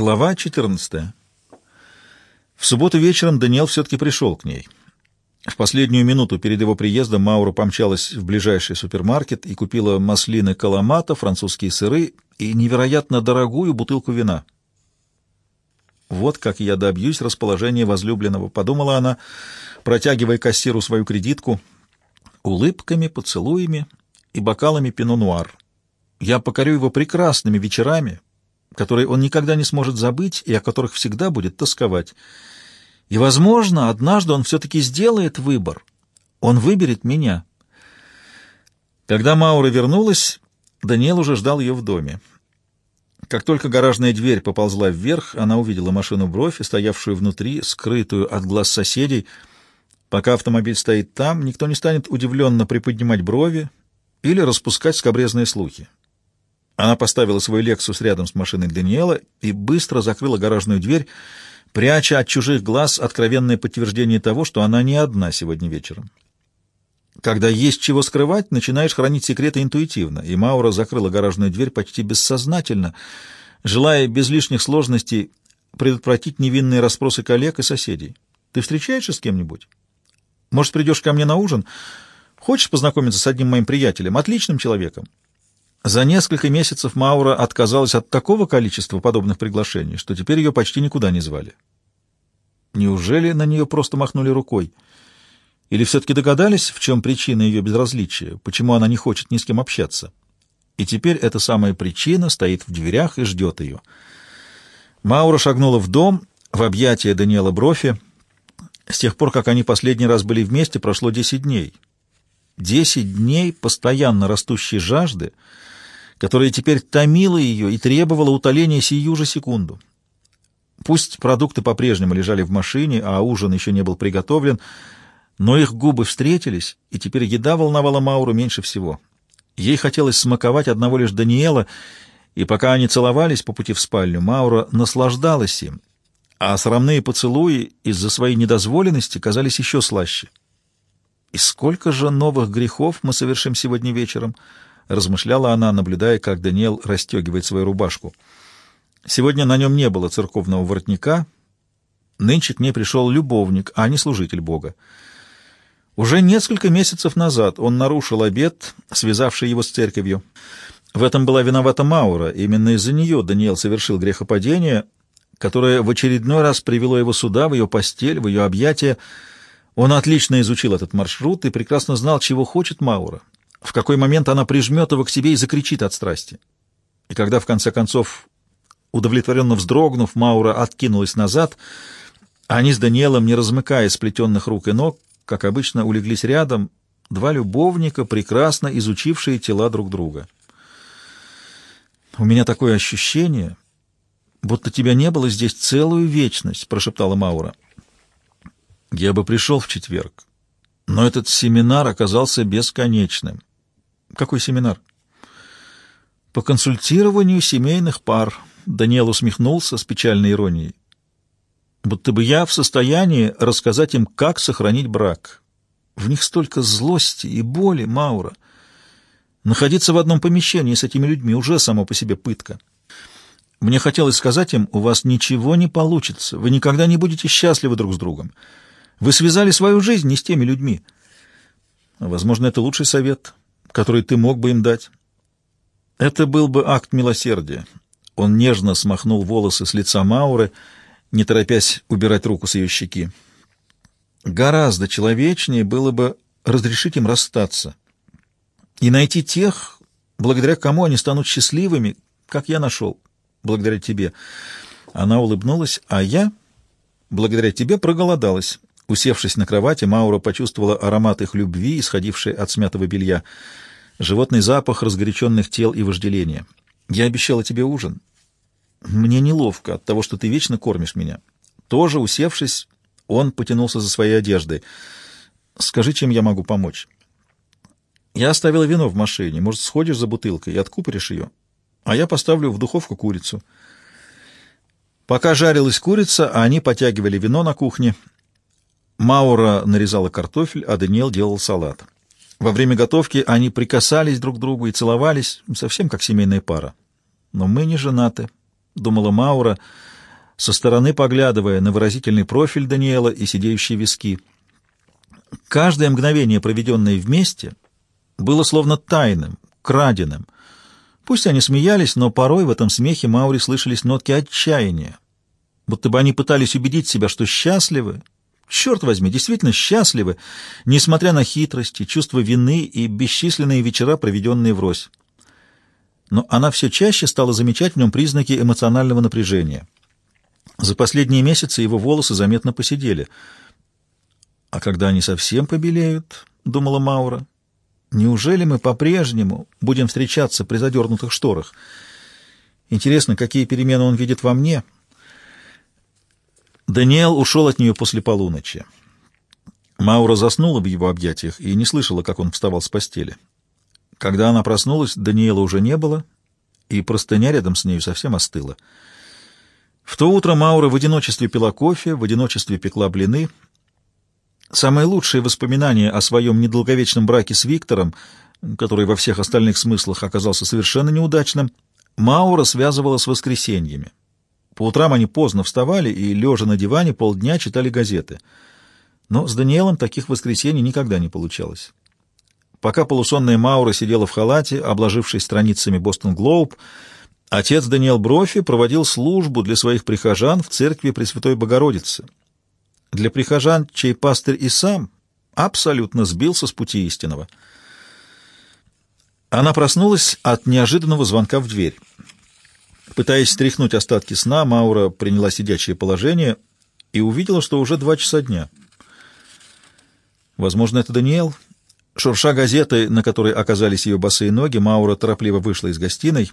Глава 14. В субботу вечером Даниэл все-таки пришел к ней. В последнюю минуту перед его приездом Маура помчалась в ближайший супермаркет и купила маслины каламата, французские сыры и невероятно дорогую бутылку вина. «Вот как я добьюсь расположения возлюбленного», — подумала она, протягивая кассиру свою кредитку улыбками, поцелуями и бокалами пино-нуар. «Я покорю его прекрасными вечерами, которые он никогда не сможет забыть и о которых всегда будет тосковать. И, возможно, однажды он все-таки сделает выбор. Он выберет меня. Когда Маура вернулась, Даниэл уже ждал ее в доме. Как только гаражная дверь поползла вверх, она увидела машину бровь, стоявшую внутри, скрытую от глаз соседей. Пока автомобиль стоит там, никто не станет удивленно приподнимать брови или распускать скобрезные слухи. Она поставила свой «Лексус» рядом с машиной Даниэла и быстро закрыла гаражную дверь, пряча от чужих глаз откровенное подтверждение того, что она не одна сегодня вечером. Когда есть чего скрывать, начинаешь хранить секреты интуитивно, и Маура закрыла гаражную дверь почти бессознательно, желая без лишних сложностей предотвратить невинные расспросы коллег и соседей. «Ты встречаешься с кем-нибудь? Может, придешь ко мне на ужин? Хочешь познакомиться с одним моим приятелем, отличным человеком? За несколько месяцев Маура отказалась от такого количества подобных приглашений, что теперь ее почти никуда не звали. Неужели на нее просто махнули рукой? Или все-таки догадались, в чем причина ее безразличия, почему она не хочет ни с кем общаться? И теперь эта самая причина стоит в дверях и ждет ее. Маура шагнула в дом, в объятия Даниэла Брофи. С тех пор, как они последний раз были вместе, прошло десять дней. Десять дней постоянно растущей жажды — которая теперь томила ее и требовала утоления сию же секунду. Пусть продукты по-прежнему лежали в машине, а ужин еще не был приготовлен, но их губы встретились, и теперь еда волновала Мауру меньше всего. Ей хотелось смаковать одного лишь Даниэла, и пока они целовались по пути в спальню, Маура наслаждалась им, а срамные поцелуи из-за своей недозволенности казались еще слаще. «И сколько же новых грехов мы совершим сегодня вечером?» Размышляла она, наблюдая, как Даниэл расстегивает свою рубашку. Сегодня на нем не было церковного воротника. Нынче к ней пришел любовник, а не служитель Бога. Уже несколько месяцев назад он нарушил обет, связавший его с церковью. В этом была виновата Маура. Именно из-за нее Даниэл совершил грехопадение, которое в очередной раз привело его сюда, в ее постель, в ее объятия. Он отлично изучил этот маршрут и прекрасно знал, чего хочет Маура в какой момент она прижмет его к себе и закричит от страсти. И когда, в конце концов, удовлетворенно вздрогнув, Маура откинулась назад, они с Даниэлом, не размыкая сплетенных рук и ног, как обычно, улеглись рядом, два любовника, прекрасно изучившие тела друг друга. «У меня такое ощущение, будто тебя не было здесь целую вечность», — прошептала Маура. «Я бы пришел в четверг, но этот семинар оказался бесконечным. Какой семинар? По консультированию семейных пар. Даниэл усмехнулся с печальной иронией. Будто бы я в состоянии рассказать им, как сохранить брак. В них столько злости и боли, Маура. Находиться в одном помещении с этими людьми уже само по себе пытка. Мне хотелось сказать им, у вас ничего не получится, вы никогда не будете счастливы друг с другом. Вы связали свою жизнь не с теми людьми. Возможно, это лучший совет который ты мог бы им дать? Это был бы акт милосердия. Он нежно смахнул волосы с лица Мауры, не торопясь убирать руку с ее щеки. Гораздо человечнее было бы разрешить им расстаться и найти тех, благодаря кому они станут счастливыми, как я нашел, благодаря тебе. Она улыбнулась, а я, благодаря тебе, проголодалась. Усевшись на кровати, Маура почувствовала аромат их любви, исходивший от смятого белья, животный запах разгоряченных тел и вожделения. «Я обещала тебе ужин. Мне неловко от того, что ты вечно кормишь меня». Тоже усевшись, он потянулся за своей одеждой. «Скажи, чем я могу помочь?» «Я оставила вино в машине. Может, сходишь за бутылкой и откупоришь ее? А я поставлю в духовку курицу». Пока жарилась курица, а они потягивали вино на кухне — Маура нарезала картофель, а Даниэл делал салат. Во время готовки они прикасались друг к другу и целовались, совсем как семейная пара. Но мы не женаты. — думала Маура, со стороны поглядывая на выразительный профиль Даниэла и сидеющие виски. Каждое мгновение, проведенное вместе, было словно тайным, краденым. Пусть они смеялись, но порой в этом смехе Маури слышались нотки отчаяния, будто бы они пытались убедить себя, что счастливы, черт возьми, действительно счастливы, несмотря на хитрости, чувство вины и бесчисленные вечера, проведенные врозь. Но она все чаще стала замечать в нем признаки эмоционального напряжения. За последние месяцы его волосы заметно посидели. «А когда они совсем побелеют?» — думала Маура. «Неужели мы по-прежнему будем встречаться при задернутых шторах? Интересно, какие перемены он видит во мне?» Даниэл ушел от нее после полуночи. Маура заснула в его объятиях и не слышала, как он вставал с постели. Когда она проснулась, Даниэла уже не было, и простыня рядом с нею совсем остыла. В то утро Маура в одиночестве пила кофе, в одиночестве пекла блины. Самые лучшие воспоминания о своем недолговечном браке с Виктором, который во всех остальных смыслах оказался совершенно неудачным, Маура связывала с воскресеньями. По утрам они поздно вставали и, лежа на диване, полдня читали газеты. Но с Даниэлом таких воскресений никогда не получалось. Пока полусонная Маура сидела в халате, обложившись страницами «Бостон Глоуб», отец Даниэл Брофи проводил службу для своих прихожан в церкви Пресвятой Богородицы. Для прихожан, чей пастырь и сам абсолютно сбился с пути истинного. Она проснулась от неожиданного звонка в дверь. Пытаясь стряхнуть остатки сна, Маура приняла сидячее положение и увидела, что уже два часа дня. Возможно, это Даниэл. Шурша газеты, на которой оказались ее босые ноги, Маура торопливо вышла из гостиной.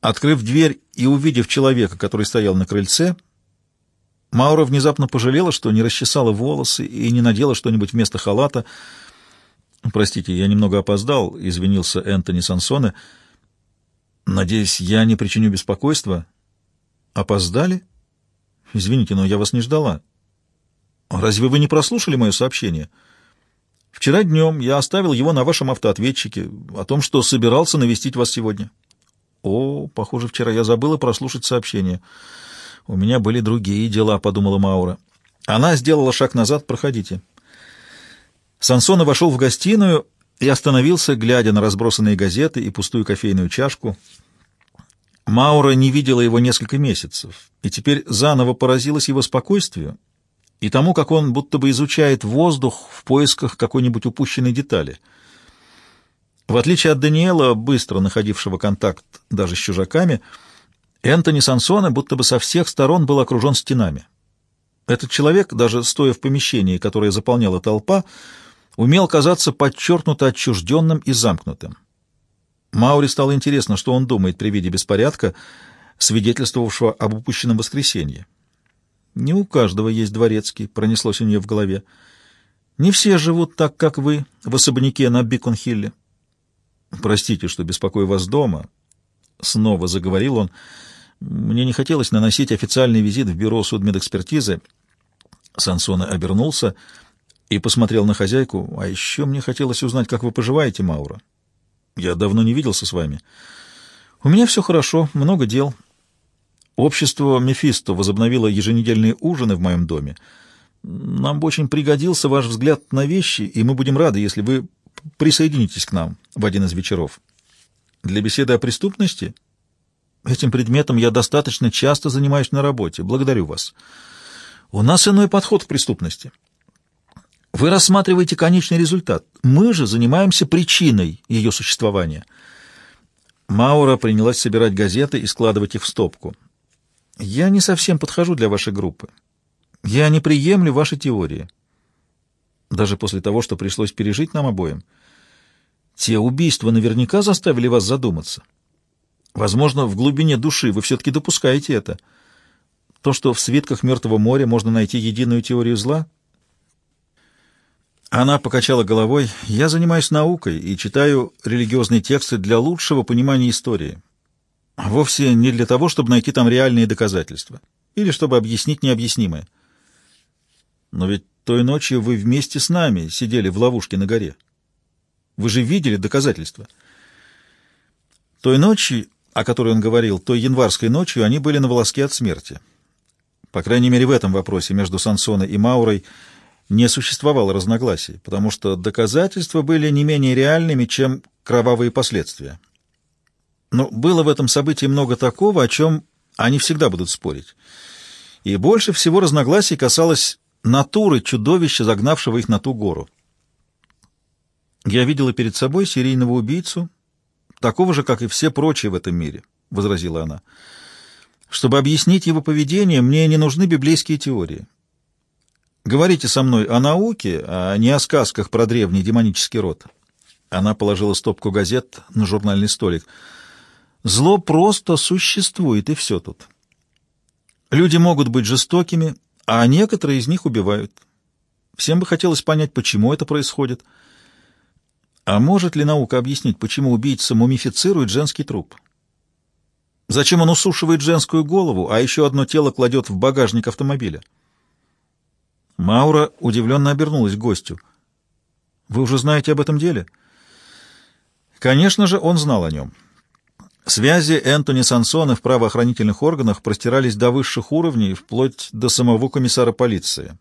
Открыв дверь и увидев человека, который стоял на крыльце, Маура внезапно пожалела, что не расчесала волосы и не надела что-нибудь вместо халата. «Простите, я немного опоздал», — извинился Энтони Сансоне, — Надеюсь, я не причиню беспокойства. Опоздали? Извините, но я вас не ждала. Разве вы не прослушали мое сообщение? Вчера днем я оставил его на вашем автоответчике о том, что собирался навестить вас сегодня. О, похоже, вчера я забыла прослушать сообщение. У меня были другие дела, подумала Маура. Она сделала шаг назад. Проходите. Сансона вошел в гостиную и остановился, глядя на разбросанные газеты и пустую кофейную чашку. Маура не видела его несколько месяцев, и теперь заново поразилась его спокойствию и тому, как он будто бы изучает воздух в поисках какой-нибудь упущенной детали. В отличие от Даниэла, быстро находившего контакт даже с чужаками, Энтони Сансона будто бы со всех сторон был окружен стенами. Этот человек, даже стоя в помещении, которое заполняла толпа, умел казаться подчеркнуто отчужденным и замкнутым. Маури стало интересно, что он думает при виде беспорядка, свидетельствовавшего об упущенном воскресенье. «Не у каждого есть дворецкий», — пронеслось у нее в голове. «Не все живут так, как вы, в особняке на Бикон-Хилле». «Простите, что беспокою вас дома», — снова заговорил он. «Мне не хотелось наносить официальный визит в бюро судмедэкспертизы». Сансона обернулся и посмотрел на хозяйку. «А еще мне хотелось узнать, как вы поживаете, Маура. Я давно не виделся с вами. У меня все хорошо, много дел. Общество Мефисто возобновило еженедельные ужины в моем доме. Нам бы очень пригодился ваш взгляд на вещи, и мы будем рады, если вы присоединитесь к нам в один из вечеров. Для беседы о преступности этим предметом я достаточно часто занимаюсь на работе. Благодарю вас. У нас иной подход к преступности. Вы рассматриваете конечный результат. Мы же занимаемся причиной ее существования. Маура принялась собирать газеты и складывать их в стопку. Я не совсем подхожу для вашей группы. Я не приемлю ваши теории. Даже после того, что пришлось пережить нам обоим. Те убийства наверняка заставили вас задуматься. Возможно, в глубине души вы все-таки допускаете это. То, что в свитках Мертвого моря можно найти единую теорию зла — она покачала головой. «Я занимаюсь наукой и читаю религиозные тексты для лучшего понимания истории. Вовсе не для того, чтобы найти там реальные доказательства или чтобы объяснить необъяснимое. Но ведь той ночью вы вместе с нами сидели в ловушке на горе. Вы же видели доказательства. Той ночью о которой он говорил, той январской ночью они были на волоске от смерти. По крайней мере, в этом вопросе между Сансоной и Маурой не существовало разногласий, потому что доказательства были не менее реальными, чем кровавые последствия. Но было в этом событии много такого, о чем они всегда будут спорить. И больше всего разногласий касалось натуры чудовища, загнавшего их на ту гору. «Я видела перед собой серийного убийцу, такого же, как и все прочие в этом мире», — возразила она. «Чтобы объяснить его поведение, мне не нужны библейские теории. Говорите со мной о науке, а не о сказках про древний демонический род». Она положила стопку газет на журнальный столик. «Зло просто существует, и все тут. Люди могут быть жестокими, а некоторые из них убивают. Всем бы хотелось понять, почему это происходит. А может ли наука объяснить, почему убийца мумифицирует женский труп? Зачем он усушивает женскую голову, а еще одно тело кладет в багажник автомобиля? Маура удивленно обернулась к гостю. «Вы уже знаете об этом деле?» Конечно же, он знал о нем. Связи Энтони Сансона в правоохранительных органах простирались до высших уровней, вплоть до самого комиссара полиции.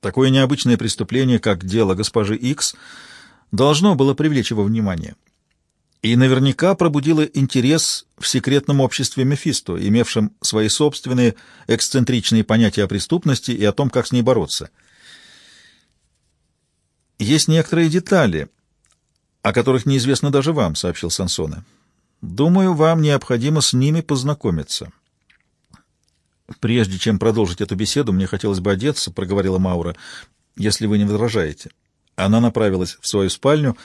Такое необычное преступление, как дело госпожи Икс, должно было привлечь его внимание. И наверняка пробудило интерес в секретном обществе Мефисто, имевшем свои собственные эксцентричные понятия о преступности и о том, как с ней бороться. «Есть некоторые детали, о которых неизвестно даже вам», — сообщил Сансоне. Думаю, вам необходимо с ними познакомиться. Прежде чем продолжить эту беседу, мне хотелось бы одеться, проговорила Маура, если вы не возражаете. Она направилась в свою спальню.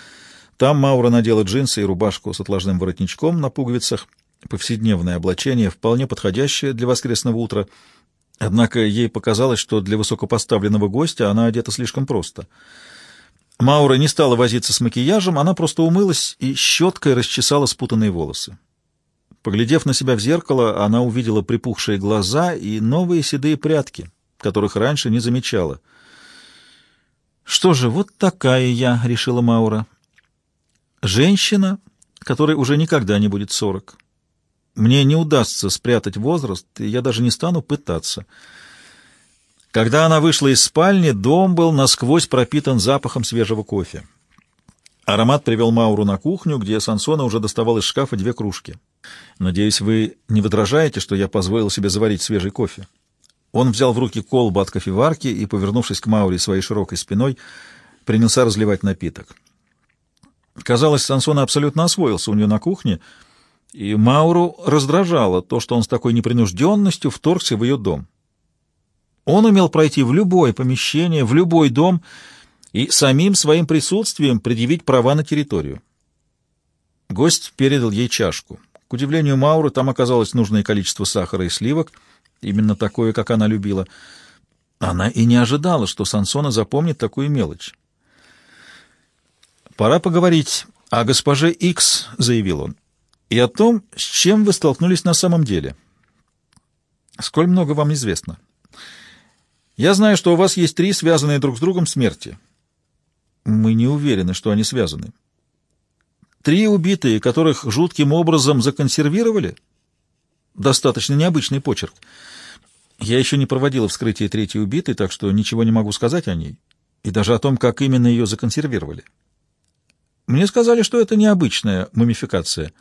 Там Маура надела джинсы и рубашку с отложным воротничком на пуговицах, повседневное облачение, вполне подходящее для воскресного утра. Однако ей показалось, что для высокопоставленного гостя она одета слишком просто — Маура не стала возиться с макияжем, она просто умылась и щеткой расчесала спутанные волосы. Поглядев на себя в зеркало, она увидела припухшие глаза и новые седые прядки, которых раньше не замечала. «Что же, вот такая я», — решила Маура. «Женщина, которой уже никогда не будет сорок. Мне не удастся спрятать возраст, и я даже не стану пытаться». Когда она вышла из спальни, дом был насквозь пропитан запахом свежего кофе. Аромат привел Мауру на кухню, где Сансона уже доставал из шкафа две кружки. «Надеюсь, вы не возражаете, что я позволил себе заварить свежий кофе?» Он взял в руки колбу от кофеварки и, повернувшись к Мауре своей широкой спиной, принялся разливать напиток. Казалось, Сансона абсолютно освоился у нее на кухне, и Мауру раздражало то, что он с такой непринужденностью вторгся в ее дом. Он умел пройти в любое помещение, в любой дом и самим своим присутствием предъявить права на территорию. Гость передал ей чашку. К удивлению Мауры, там оказалось нужное количество сахара и сливок, именно такое, как она любила. Она и не ожидала, что Сансона запомнит такую мелочь. «Пора поговорить о госпоже Икс», — заявил он, — «и о том, с чем вы столкнулись на самом деле. Сколь много вам известно?» Я знаю, что у вас есть три связанные друг с другом смерти. Мы не уверены, что они связаны. Три убитые, которых жутким образом законсервировали? Достаточно необычный почерк. Я еще не проводила вскрытие третьей убитой, так что ничего не могу сказать о ней. И даже о том, как именно ее законсервировали. Мне сказали, что это необычная мумификация.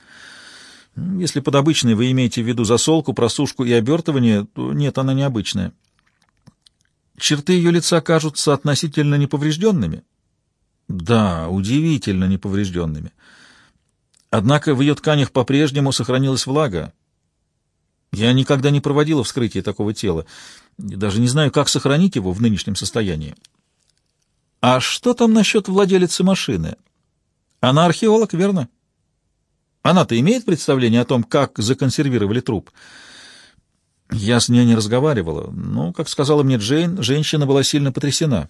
Если под обычной вы имеете в виду засолку, просушку и обертывание, то нет, она необычная. Черты ее лица кажутся относительно неповрежденными? Да, удивительно неповрежденными. Однако в ее тканях по-прежнему сохранилась влага. Я никогда не проводила вскрытие такого тела, даже не знаю, как сохранить его в нынешнем состоянии. А что там насчет владелицы машины? Она археолог, верно? Она-то имеет представление о том, как законсервировали труп?» Я с ней не разговаривала, но, как сказала мне Джейн, женщина была сильно потрясена.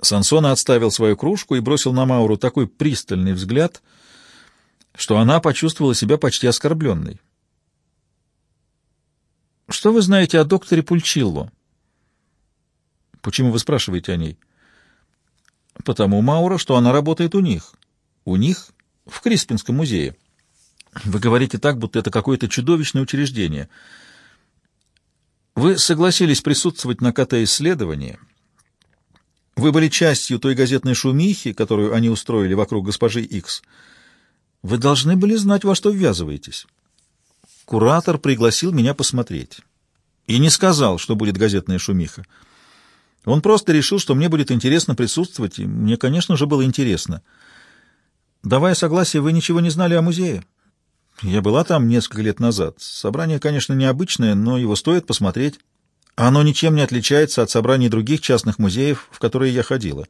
Сансона отставил свою кружку и бросил на Мауру такой пристальный взгляд, что она почувствовала себя почти оскорбленной. «Что вы знаете о докторе Пульчилло?» «Почему вы спрашиваете о ней?» «Потому, Маура, что она работает у них. У них в Криспинском музее». Вы говорите так, будто это какое-то чудовищное учреждение. Вы согласились присутствовать на КТ-исследовании. Вы были частью той газетной шумихи, которую они устроили вокруг госпожи Икс. Вы должны были знать, во что ввязываетесь. Куратор пригласил меня посмотреть. И не сказал, что будет газетная шумиха. Он просто решил, что мне будет интересно присутствовать, и мне, конечно же, было интересно. Давая согласие, вы ничего не знали о музее? Я была там несколько лет назад. Собрание, конечно, необычное, но его стоит посмотреть. Оно ничем не отличается от собраний других частных музеев, в которые я ходила.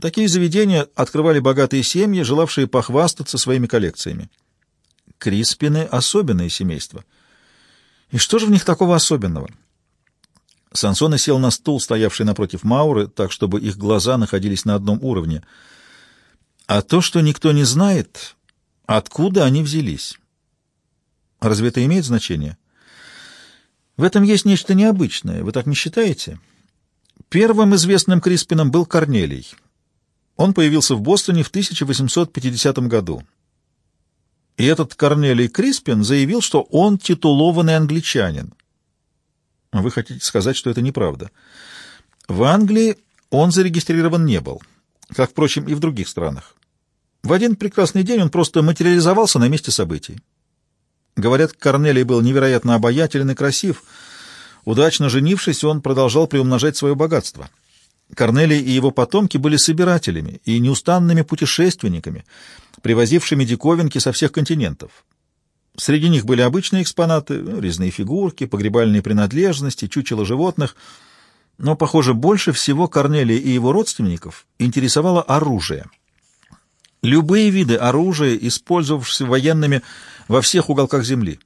Такие заведения открывали богатые семьи, желавшие похвастаться своими коллекциями. Криспины — особенное семейство. И что же в них такого особенного? Сансона сел на стул, стоявший напротив Мауры, так, чтобы их глаза находились на одном уровне. А то, что никто не знает, откуда они взялись. Разве это имеет значение? В этом есть нечто необычное, вы так не считаете? Первым известным Криспином был Корнелий. Он появился в Бостоне в 1850 году. И этот Корнелий Криспин заявил, что он титулованный англичанин. Вы хотите сказать, что это неправда? В Англии он зарегистрирован не был, как, впрочем, и в других странах. В один прекрасный день он просто материализовался на месте событий. Говорят, Корнелий был невероятно обаятелен и красив. Удачно женившись, он продолжал приумножать свое богатство. Корнелий и его потомки были собирателями и неустанными путешественниками, привозившими диковинки со всех континентов. Среди них были обычные экспонаты, ну, резные фигурки, погребальные принадлежности, чучело животных. Но, похоже, больше всего Корнелия и его родственников интересовало оружие. Любые виды оружия, использовавшиеся военными во всех уголках земли.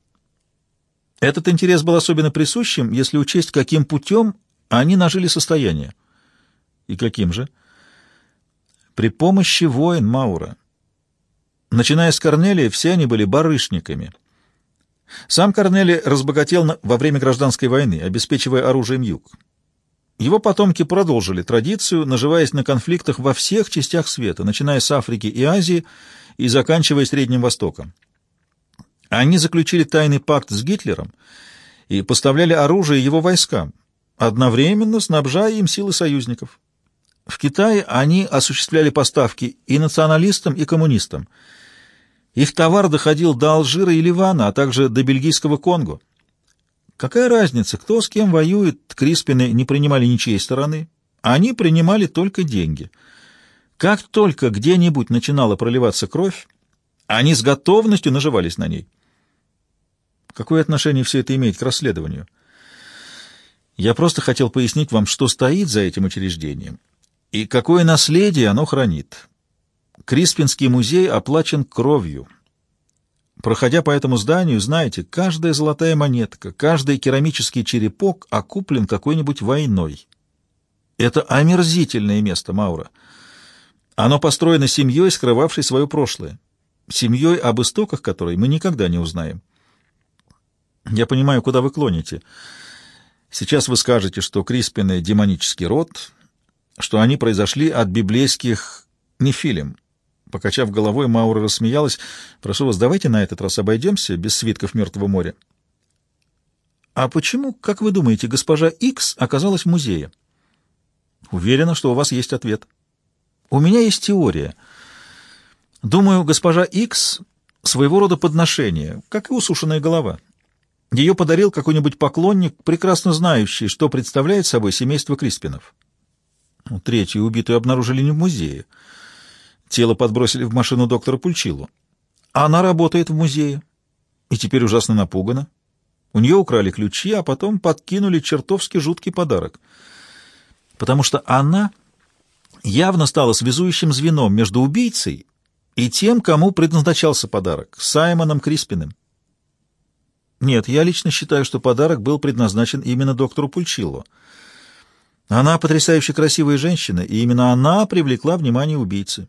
Этот интерес был особенно присущим, если учесть, каким путем они нажили состояние. И каким же? При помощи воин Маура. Начиная с Корнелия, все они были барышниками. Сам Корнелий разбогател во время гражданской войны, обеспечивая оружием юг. Его потомки продолжили традицию, наживаясь на конфликтах во всех частях света, начиная с Африки и Азии и заканчивая Средним Востоком. Они заключили тайный пакт с Гитлером и поставляли оружие его войскам, одновременно снабжая им силы союзников. В Китае они осуществляли поставки и националистам, и коммунистам. Их товар доходил до Алжира и Ливана, а также до бельгийского Конго. Какая разница, кто с кем воюет, Криспины не принимали ничьей стороны. Они принимали только деньги. Как только где-нибудь начинала проливаться кровь, они с готовностью наживались на ней. Какое отношение все это имеет к расследованию? Я просто хотел пояснить вам, что стоит за этим учреждением и какое наследие оно хранит. Криспинский музей оплачен кровью. Проходя по этому зданию, знаете, каждая золотая монетка, каждый керамический черепок окуплен какой-нибудь войной. Это омерзительное место, Маура. Оно построено семьей, скрывавшей свое прошлое. Семьей, об истоках которой мы никогда не узнаем. Я понимаю, куда вы клоните. Сейчас вы скажете, что Криспины — демонический род, что они произошли от библейских нефилим. Покачав головой, Маура рассмеялась. «Прошу вас, давайте на этот раз обойдемся без свитков Мертвого моря». «А почему, как вы думаете, госпожа Икс оказалась в музее?» «Уверена, что у вас есть ответ». «У меня есть теория. Думаю, госпожа Икс — своего рода подношение, как и усушенная голова. Ее подарил какой-нибудь поклонник, прекрасно знающий, что представляет собой семейство Криспинов». Третью убитую обнаружили не в музее. Тело подбросили в машину доктора Пульчилу. Она работает в музее и теперь ужасно напугана. У нее украли ключи, а потом подкинули чертовски жуткий подарок. Потому что она явно стала связующим звеном между убийцей и тем, кому предназначался подарок, Саймоном Криспиным. Нет, я лично считаю, что подарок был предназначен именно доктору Пульчилло. Она потрясающе красивая женщина, и именно она привлекла внимание убийцы.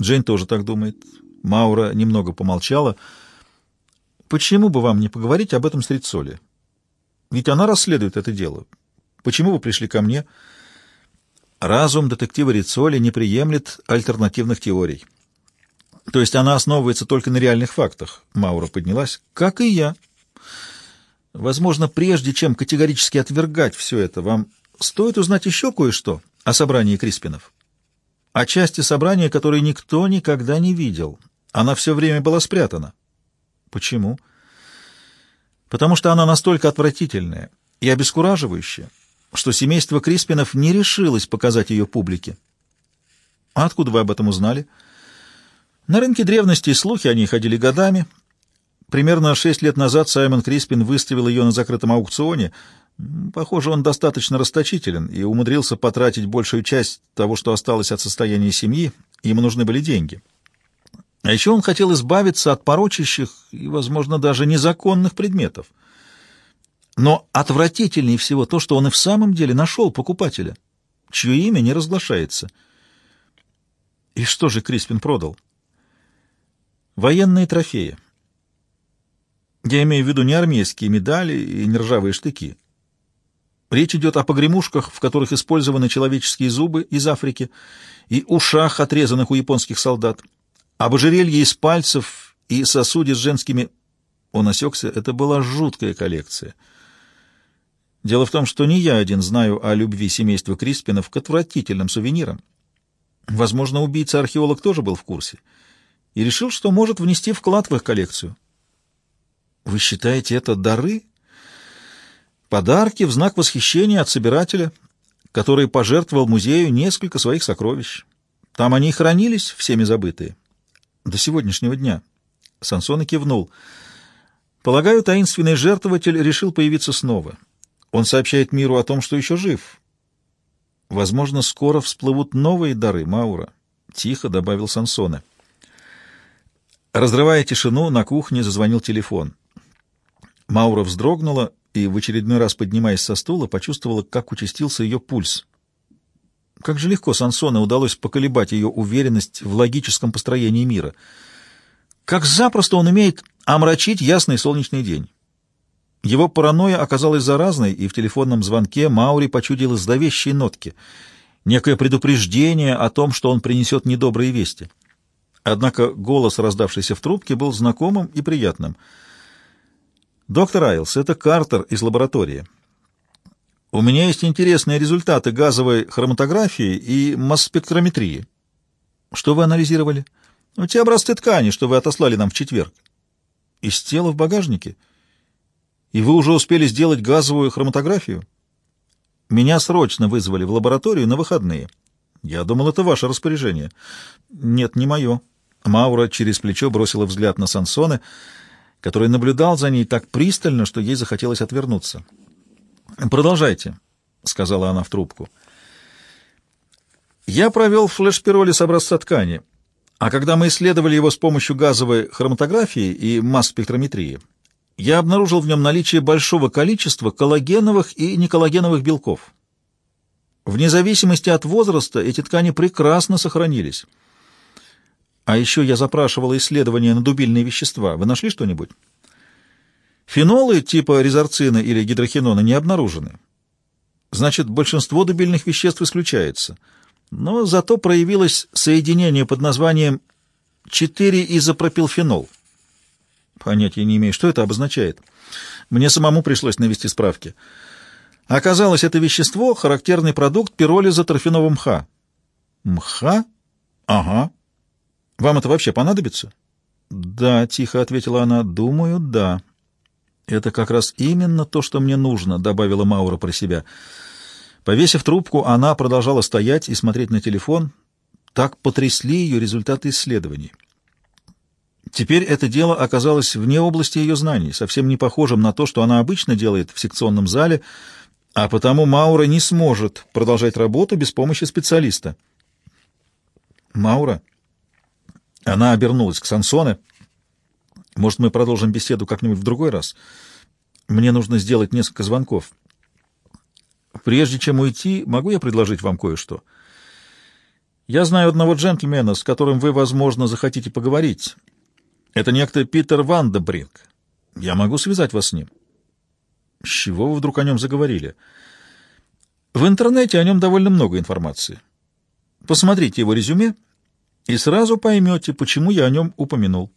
Джейн тоже так думает. Маура немного помолчала. «Почему бы вам не поговорить об этом с Рицоли? Ведь она расследует это дело. Почему вы пришли ко мне?» Разум детектива Рицоли не приемлет альтернативных теорий. То есть она основывается только на реальных фактах. Маура поднялась. Как и я. Возможно, прежде чем категорически отвергать все это, вам стоит узнать еще кое-что о собрании Криспинов. О части собрания, которой никто никогда не видел. Она все время была спрятана. Почему? Потому что она настолько отвратительная и обескураживающая, что семейство Криспинов не решилось показать ее публике. А откуда вы об этом узнали? На рынке древности слухи о ней ходили годами. Примерно шесть лет назад Саймон Криспин выставил ее на закрытом аукционе. Похоже, он достаточно расточителен и умудрился потратить большую часть того, что осталось от состояния семьи. Ему нужны были деньги. А еще он хотел избавиться от порочащих и, возможно, даже незаконных предметов. Но отвратительнее всего то, что он и в самом деле нашел покупателя, чье имя не разглашается. И что же Криспин продал? Военные трофеи. Я имею в виду не армейские медали и не ржавые штыки. Речь идет о погремушках, в которых использованы человеческие зубы из Африки, и ушах, отрезанных у японских солдат, об ожерелье из пальцев и сосуде с женскими... Он осекся, это была жуткая коллекция — Дело в том, что не я один знаю о любви семейства Криспинов к отвратительным сувенирам. Возможно, убийца-археолог тоже был в курсе и решил, что может внести вклад в их коллекцию. Вы считаете это дары? Подарки в знак восхищения от собирателя, который пожертвовал музею несколько своих сокровищ. Там они и хранились, всеми забытые. До сегодняшнего дня. Сансон и кивнул. Полагаю, таинственный жертвователь решил появиться снова — он сообщает миру о том, что еще жив. Возможно, скоро всплывут новые дары Маура, — тихо добавил Сансоне. Разрывая тишину, на кухне зазвонил телефон. Маура вздрогнула и, в очередной раз поднимаясь со стула, почувствовала, как участился ее пульс. Как же легко Сансоне удалось поколебать ее уверенность в логическом построении мира. Как запросто он умеет омрачить ясный солнечный день. Его паранойя оказалась заразной, и в телефонном звонке Маури почудила зловещие нотки, некое предупреждение о том, что он принесет недобрые вести. Однако голос, раздавшийся в трубке, был знакомым и приятным. «Доктор Айлс, это Картер из лаборатории. У меня есть интересные результаты газовой хроматографии и масс-спектрометрии. Что вы анализировали? Ну, те образцы ткани, что вы отослали нам в четверг. Из тела в багажнике?» И вы уже успели сделать газовую хроматографию? Меня срочно вызвали в лабораторию на выходные. Я думал, это ваше распоряжение. Нет, не мое. Маура через плечо бросила взгляд на Сансоне, который наблюдал за ней так пристально, что ей захотелось отвернуться. «Продолжайте», — сказала она в трубку. «Я провел флеш-пиролиз образца ткани, а когда мы исследовали его с помощью газовой хроматографии и масс-спектрометрии, я обнаружил в нем наличие большого количества коллагеновых и неколлагеновых белков. Вне зависимости от возраста эти ткани прекрасно сохранились. А еще я запрашивал исследования на дубильные вещества. Вы нашли что-нибудь? Фенолы типа резорцина или гидрохинона не обнаружены. Значит, большинство дубильных веществ исключается. Но зато проявилось соединение под названием 4-изопропилфенол. Понятия не имею, что это обозначает. Мне самому пришлось навести справки. Оказалось, это вещество — характерный продукт пиролиза торфяного мха. Мха? Ага. Вам это вообще понадобится? Да, — тихо ответила она, — думаю, да. Это как раз именно то, что мне нужно, — добавила Маура про себя. Повесив трубку, она продолжала стоять и смотреть на телефон. Так потрясли ее результаты исследований. Теперь это дело оказалось вне области ее знаний, совсем не похожим на то, что она обычно делает в секционном зале, а потому Маура не сможет продолжать работу без помощи специалиста. «Маура?» Она обернулась к Сансоне. «Может, мы продолжим беседу как-нибудь в другой раз? Мне нужно сделать несколько звонков. Прежде чем уйти, могу я предложить вам кое-что?» Я знаю одного джентльмена, с которым вы, возможно, захотите поговорить. Это некто Питер Вандебринг. Я могу связать вас с ним. С чего вы вдруг о нем заговорили? В интернете о нем довольно много информации. Посмотрите его резюме и сразу поймете, почему я о нем упомянул.